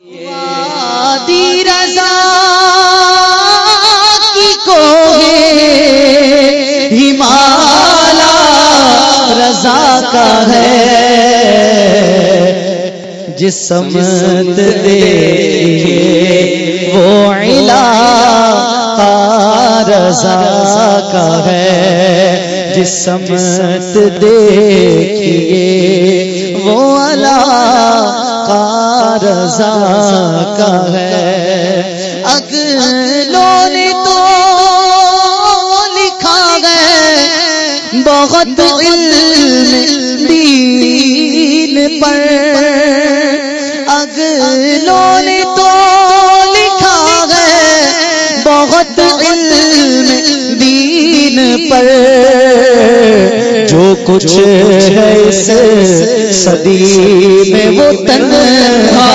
وادی رضا کی کو ہمالا رضا کا ہے۔ جس سمت دیکھیے وہ علاقہ رضا کا ہے۔ جس سمت دیکھیے وہ علاقہ رضا کا ہے۔ اگلوں نے تو لکھا گئے بہت علم دین پر۔ اگلوں نے تو لکھا گئے بہت علم دین پر۔ جو کچھ ہے صدی میں وہ تنہا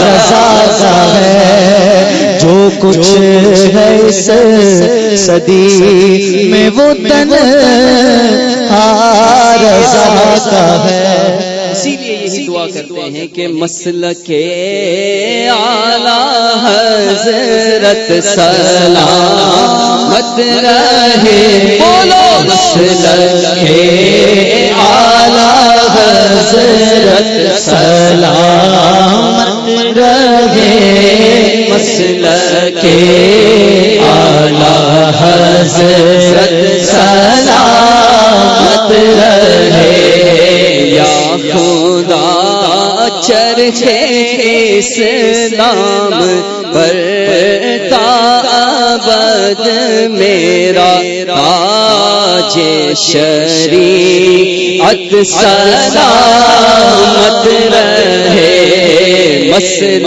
رضا کا ہے۔ جو کچھ ہے اس صدی میں وہ تنہا رضا کا ہے۔ اسی لیے یہی دعا کرتے ہیں کہ مسل کے اعلی حضرت سلامت رہے۔ بولو مسل کے اعلی حضرت سلامت رہے مسل کے اعلی حضرت سلامت رہے۔ یا خدا چرخے اسلام پر تابد میرا تاج شریعت سلامت رہے مسل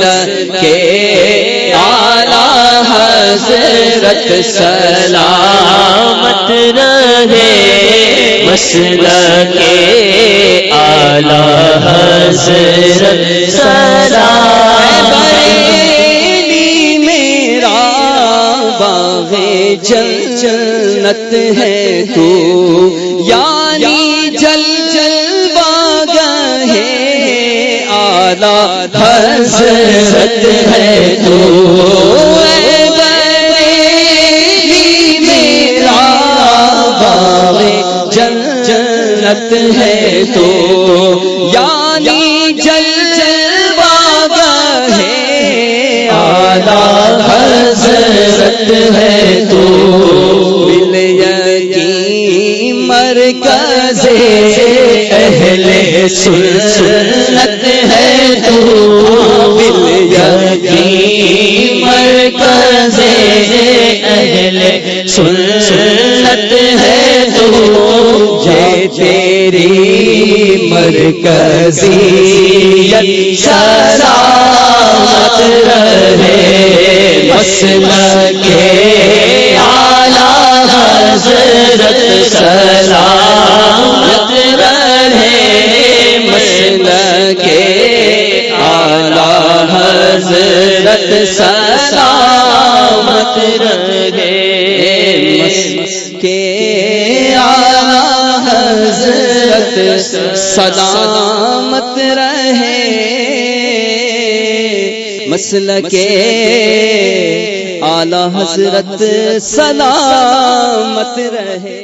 کے اعلی حضرت سلامت رہے مسل کے اعلی حضرت باغ جنت ہے تو یعنی جل جل باغ ہے اعلی حضرت ہے تو۔ جنت ہے تو یعنی جل جل اہل سنت ہے تو مل یقین مرکز اہل سنت ہے تو جے تیری مرکزی سلامت رہے مسل کے حضرت سلامت رہے۔ مس کے حضرت سلامت رہے۔ مسل کے اعلی حضرت سلامت رہے۔